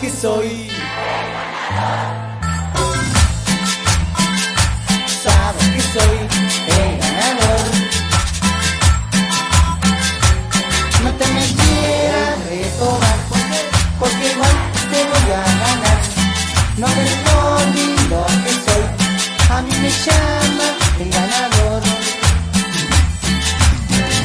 que soy. Sabes que soy el ganador. No te me quieras retomar, porque, porque te voy a ganar. No te olvido que soy, a mí me llaman.